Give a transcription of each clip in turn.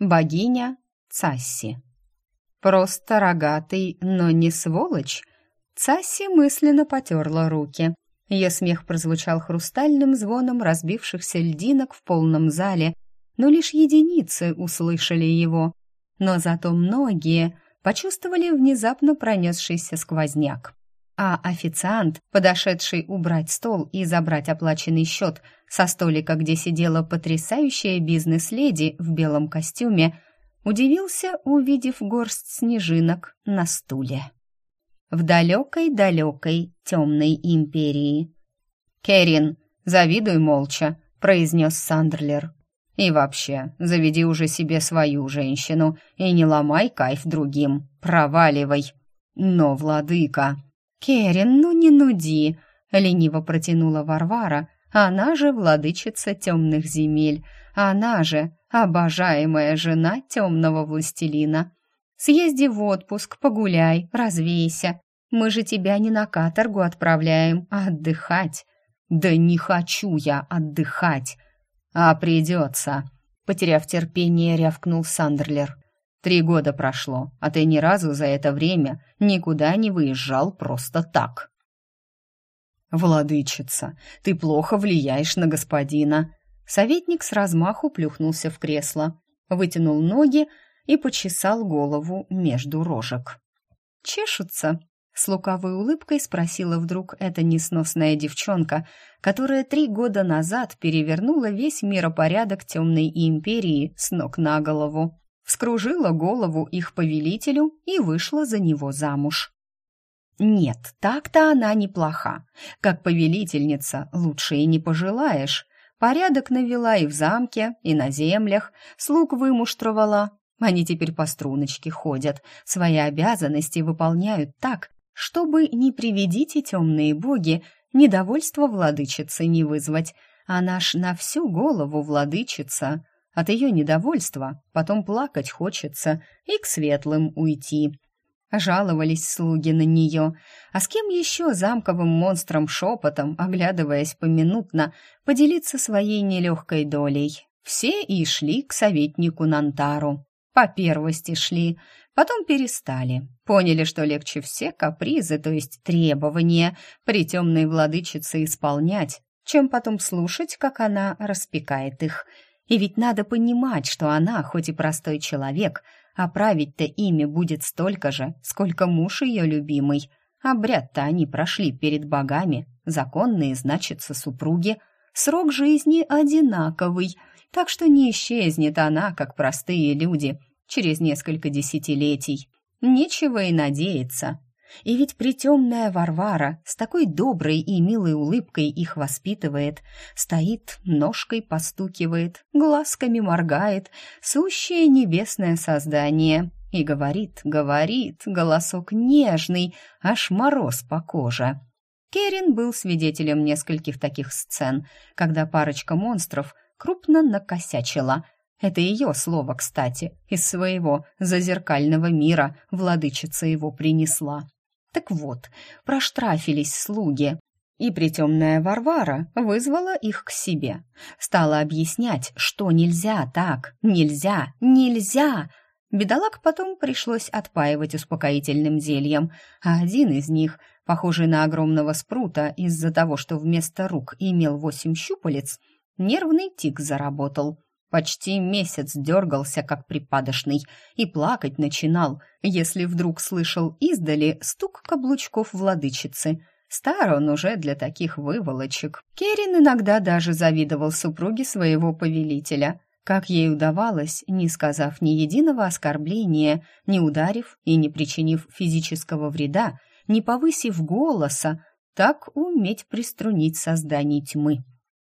Богиня Цасси. Просто рогатый, но не сволочь. Цасси мысленно потерла руки. Ее смех прозвучал хрустальным звоном разбившихся льдинок в полном зале, но лишь единицы услышали его. Но зато многие почувствовали внезапно пронесшийся сквозняк. А официант, подошедший убрать стол и забрать оплаченный счет со столика, где сидела потрясающая бизнес-леди в белом костюме, удивился, увидев горсть снежинок на стуле. В далекой-далекой темной империи. «Керин, завидуй молча», — произнес Сандерлер. «И вообще, заведи уже себе свою женщину и не ломай кайф другим. Проваливай». «Но, владыка...» «Керин, ну не нуди», — лениво протянула Варвара, она же владычица темных земель, она же обожаемая жена темного властелина. Съезди в отпуск, погуляй, развейся. Мы же тебя не на каторгу отправляем, а отдыхать. Да не хочу я отдыхать. А придется. Потеряв терпение, рявкнул Сандерлер. Три года прошло, а ты ни разу за это время никуда не выезжал просто так. «Владычица, ты плохо влияешь на господина». Советник с размаху плюхнулся в кресло, вытянул ноги и почесал голову между рожек. «Чешутся?» — с лукавой улыбкой спросила вдруг эта несносная девчонка, которая три года назад перевернула весь миропорядок темной империи с ног на голову, вскружила голову их повелителю и вышла за него замуж. Нет, так-то она неплоха. Как повелительница лучше и не пожелаешь. Порядок навела и в замке, и на землях, слуг вымуштровала. Они теперь по струночке ходят, свои обязанности выполняют так, чтобы не приведите темные боги, недовольство владычицы не вызвать. Она ж на всю голову владычица. От ее недовольства потом плакать хочется и к светлым уйти. Жаловались слуги на нее. А с кем еще замковым монстром шепотом, оглядываясь поминутно, поделиться своей нелегкой долей? Все и шли к советнику Нантару. По первости шли, потом перестали. Поняли, что легче все капризы, то есть требования, при темной владычице исполнять, чем потом слушать, как она распекает их. И ведь надо понимать, что она, хоть и простой человек, а править-то ими будет столько же, сколько муж ее любимый. Обряд-то они прошли перед богами, законные, значится, супруги. Срок жизни одинаковый, так что не исчезнет она, как простые люди, через несколько десятилетий. Нечего и надеяться. И ведь притемная Варвара с такой доброй и милой улыбкой их воспитывает, стоит, ножкой постукивает, глазками моргает, сущее небесное создание, и говорит, говорит, голосок нежный, аж мороз по коже. Керин был свидетелем нескольких таких сцен, когда парочка монстров крупно накосячила. Это ее слово, кстати, из своего зазеркального мира владычица его принесла. Так вот, проштрафились слуги, и притемная Варвара вызвала их к себе. Стала объяснять, что нельзя так, нельзя, нельзя. Бедолаг потом пришлось отпаивать успокоительным зельем, а один из них, похожий на огромного спрута из-за того, что вместо рук имел восемь щупалец, нервный тик заработал. Почти месяц дергался, как припадочный, и плакать начинал, если вдруг слышал издали стук каблучков владычицы. Стар он уже для таких выволочек. Керин иногда даже завидовал супруге своего повелителя. Как ей удавалось, не сказав ни единого оскорбления, не ударив и не причинив физического вреда, не повысив голоса, так уметь приструнить созданий тьмы.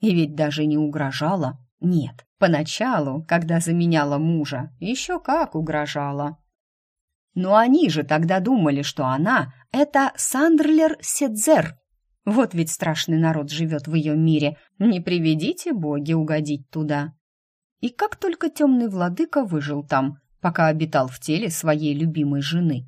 И ведь даже не угрожала, нет, поначалу, когда заменяла мужа, еще как угрожала. Но они же тогда думали, что она — это Сандрлер Седзер. Вот ведь страшный народ живет в ее мире. Не приведите боги угодить туда. И как только темный владыка выжил там, пока обитал в теле своей любимой жены.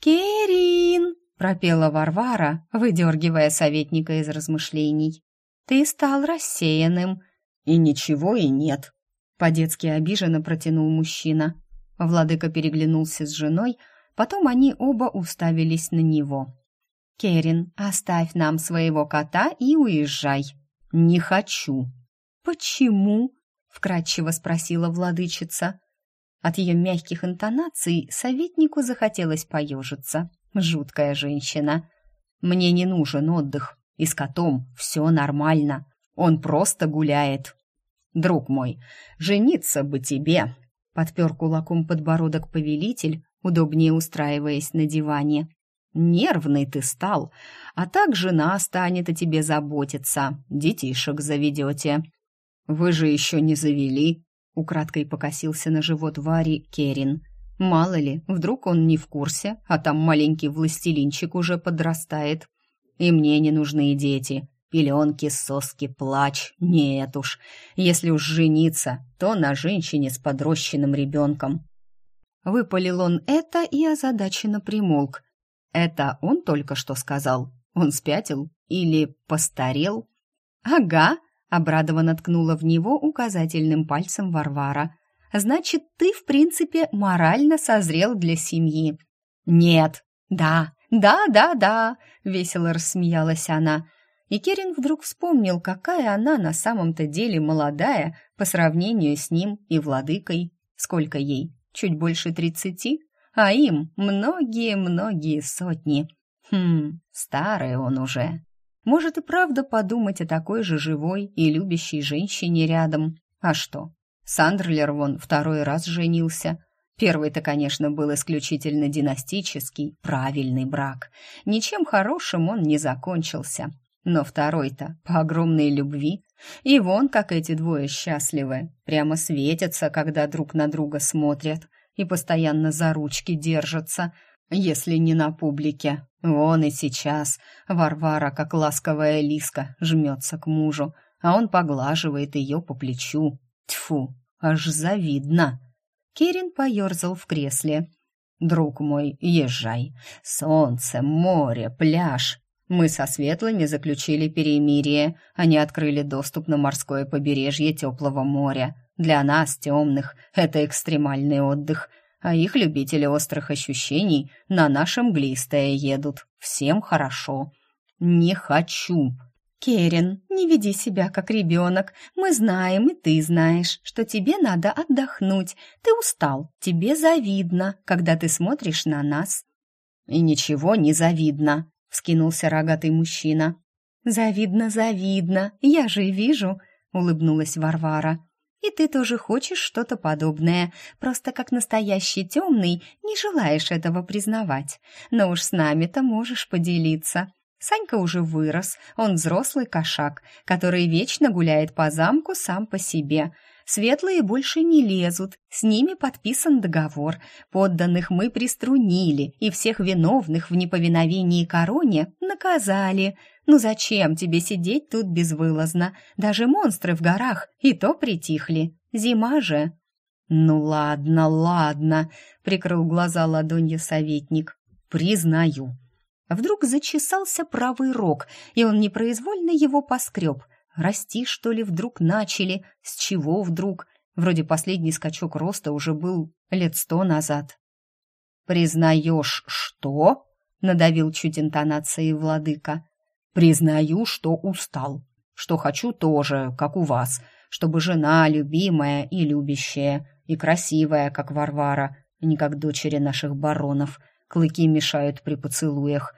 «Керин!» — пропела Варвара, выдергивая советника из размышлений. «Ты стал рассеянным. И ничего и нет. По-детски обиженно протянул мужчина. Владыка переглянулся с женой, потом они оба уставились на него. «Керин, оставь нам своего кота и уезжай». «Не хочу». «Почему?» — вкратчиво спросила владычица. От ее мягких интонаций советнику захотелось поежиться. Жуткая женщина. «Мне не нужен отдых, и с котом все нормально. Он просто гуляет». «Друг мой, жениться бы тебе!» Подпер кулаком подбородок повелитель, удобнее устраиваясь на диване. «Нервный ты стал, а так жена станет о тебе заботиться, детишек заведете». «Вы же еще не завели», — украдкой покосился на живот Вари Керин. «Мало ли, вдруг он не в курсе, а там маленький властелинчик уже подрастает. И мне не нужны дети, Пеленки, соски, плач. Нет уж. Если уж жениться, то на женщине с подрощенным ребенком. Выпалил он это и озадаченно примолк. Это он только что сказал? Он спятил? Или постарел? Ага, обрадованно ткнула в него указательным пальцем Варвара. Значит, ты, в принципе, морально созрел для семьи. Нет. Да, да, да, да, весело рассмеялась она и Керин вдруг вспомнил, какая она на самом-то деле молодая по сравнению с ним и владыкой. Сколько ей? Чуть больше тридцати? А им многие-многие сотни. Хм, старый он уже. Может и правда подумать о такой же живой и любящей женщине рядом. А что? Сандрлер вон второй раз женился. Первый-то, конечно, был исключительно династический, правильный брак. Ничем хорошим он не закончился. Но второй-то по огромной любви. И вон как эти двое счастливы. Прямо светятся, когда друг на друга смотрят. И постоянно за ручки держатся, если не на публике. Вон и сейчас Варвара, как ласковая лиска, жмется к мужу, а он поглаживает ее по плечу. Тьфу, аж завидно. Керин поерзал в кресле. «Друг мой, езжай. Солнце, море, пляж. Мы со светлыми заключили перемирие, они открыли доступ на морское побережье теплого моря. Для нас, темных, это экстремальный отдых, а их любители острых ощущений на наше мглистое едут. Всем хорошо. Не хочу. Керен, не веди себя как ребенок. Мы знаем, и ты знаешь, что тебе надо отдохнуть. Ты устал, тебе завидно, когда ты смотришь на нас. И ничего не завидно, — вскинулся рогатый мужчина. «Завидно, завидно, я же вижу», — улыбнулась Варвара. «И ты тоже хочешь что-то подобное, просто как настоящий темный не желаешь этого признавать. Но уж с нами-то можешь поделиться. Санька уже вырос, он взрослый кошак, который вечно гуляет по замку сам по себе, Светлые больше не лезут, с ними подписан договор. Подданных мы приструнили и всех виновных в неповиновении короне наказали. Ну зачем тебе сидеть тут безвылазно? Даже монстры в горах и то притихли. Зима же. Ну ладно, ладно, прикрыл глаза ладонью советник. Признаю. Вдруг зачесался правый рог, и он непроизвольно его поскреб — Расти, что ли, вдруг начали? С чего вдруг? Вроде последний скачок роста уже был лет сто назад. «Признаешь, что?» — надавил чуть интонацией владыка. «Признаю, что устал. Что хочу тоже, как у вас, чтобы жена любимая и любящая, и красивая, как Варвара, не как дочери наших баронов. Клыки мешают при поцелуях.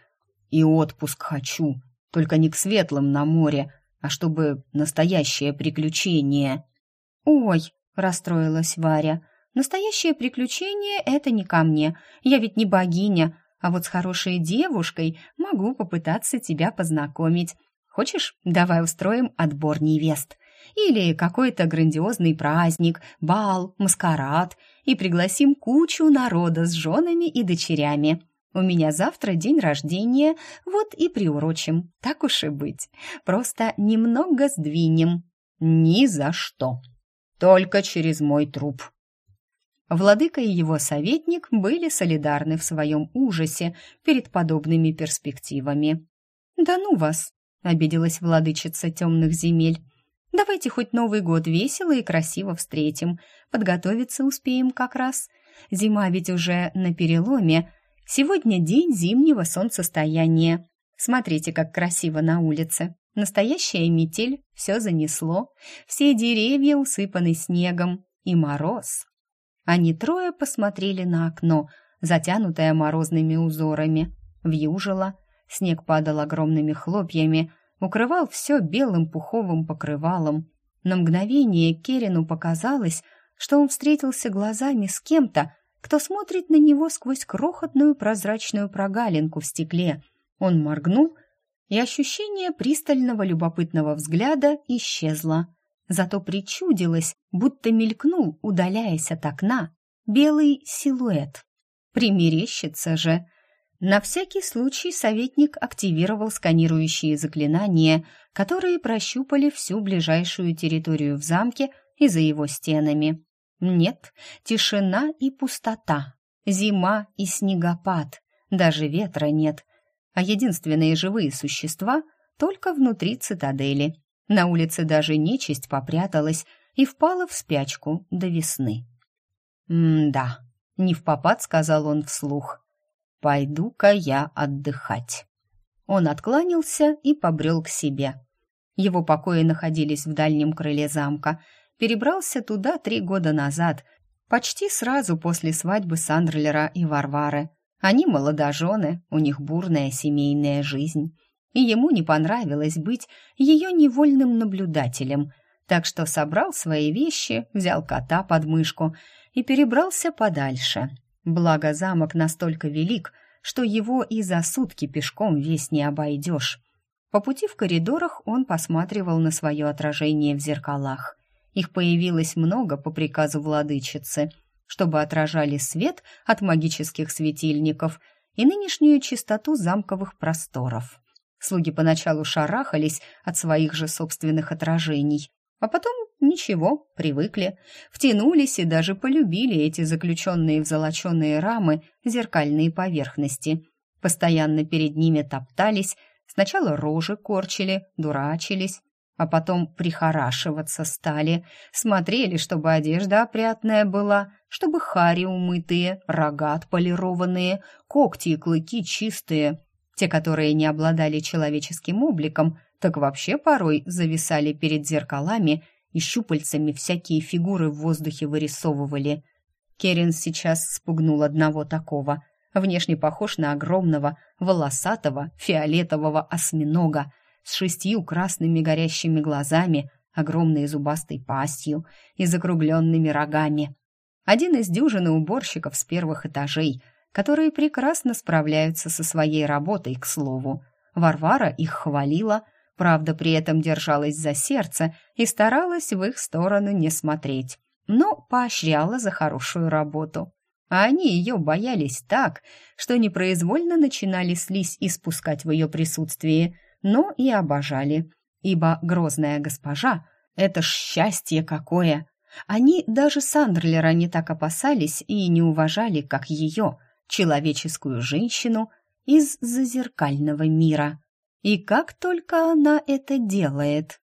И отпуск хочу, только не к светлым на море, а чтобы настоящее приключение. Ой, расстроилась Варя. Настоящее приключение это не ко мне. Я ведь не богиня, а вот с хорошей девушкой могу попытаться тебя познакомить. Хочешь, давай устроим отбор невест. Или какой-то грандиозный праздник, бал, маскарад, и пригласим кучу народа с женами и дочерями. У меня завтра день рождения, вот и приурочим. Так уж и быть. Просто немного сдвинем. Ни за что. Только через мой труп. Владыка и его советник были солидарны в своем ужасе перед подобными перспективами. «Да ну вас!» — обиделась владычица темных земель. Давайте хоть Новый год весело и красиво встретим. Подготовиться успеем как раз. Зима ведь уже на переломе. Сегодня день зимнего солнцестояния. Смотрите, как красиво на улице. Настоящая метель, все занесло. Все деревья усыпаны снегом. И мороз. Они трое посмотрели на окно, затянутое морозными узорами. Вьюжило. Снег падал огромными хлопьями, укрывал все белым пуховым покрывалом. На мгновение Керину показалось, что он встретился глазами с кем-то, кто смотрит на него сквозь крохотную прозрачную прогалинку в стекле. Он моргнул, и ощущение пристального любопытного взгляда исчезло. Зато причудилось, будто мелькнул, удаляясь от окна, белый силуэт. Примерещится же — на всякий случай советник активировал сканирующие заклинания, которые прощупали всю ближайшую территорию в замке и за его стенами. Нет, тишина и пустота, зима и снегопад, даже ветра нет, а единственные живые существа только внутри цитадели. На улице даже нечисть попряталась и впала в спячку до весны. «М-да», — не в попад сказал он вслух, «Пойду-ка я отдыхать». Он откланялся и побрел к себе. Его покои находились в дальнем крыле замка. Перебрался туда три года назад, почти сразу после свадьбы Сандрлера и Варвары. Они молодожены, у них бурная семейная жизнь. И ему не понравилось быть ее невольным наблюдателем, так что собрал свои вещи, взял кота под мышку и перебрался подальше, Благо замок настолько велик, что его и за сутки пешком весь не обойдешь. По пути в коридорах он посматривал на свое отражение в зеркалах. Их появилось много по приказу владычицы, чтобы отражали свет от магических светильников и нынешнюю чистоту замковых просторов. Слуги поначалу шарахались от своих же собственных отражений, а потом ничего, привыкли, втянулись и даже полюбили эти заключенные в золоченые рамы зеркальные поверхности. Постоянно перед ними топтались, сначала рожи корчили, дурачились, а потом прихорашиваться стали, смотрели, чтобы одежда опрятная была, чтобы хари умытые, рога отполированные, когти и клыки чистые. Те, которые не обладали человеческим обликом, так вообще порой зависали перед зеркалами и щупальцами всякие фигуры в воздухе вырисовывали. Керин сейчас спугнул одного такого, внешне похож на огромного, волосатого, фиолетового осьминога с шестью красными горящими глазами, огромной зубастой пастью и закругленными рогами. Один из дюжины уборщиков с первых этажей, которые прекрасно справляются со своей работой, к слову. Варвара их хвалила – Правда, при этом держалась за сердце и старалась в их сторону не смотреть, но поощряла за хорошую работу. А они ее боялись так, что непроизвольно начинали слизь испускать в ее присутствии, но и обожали, ибо грозная госпожа — это ж счастье какое! Они даже Сандрлера не так опасались и не уважали, как ее, человеческую женщину из зазеркального мира. И как только она это делает.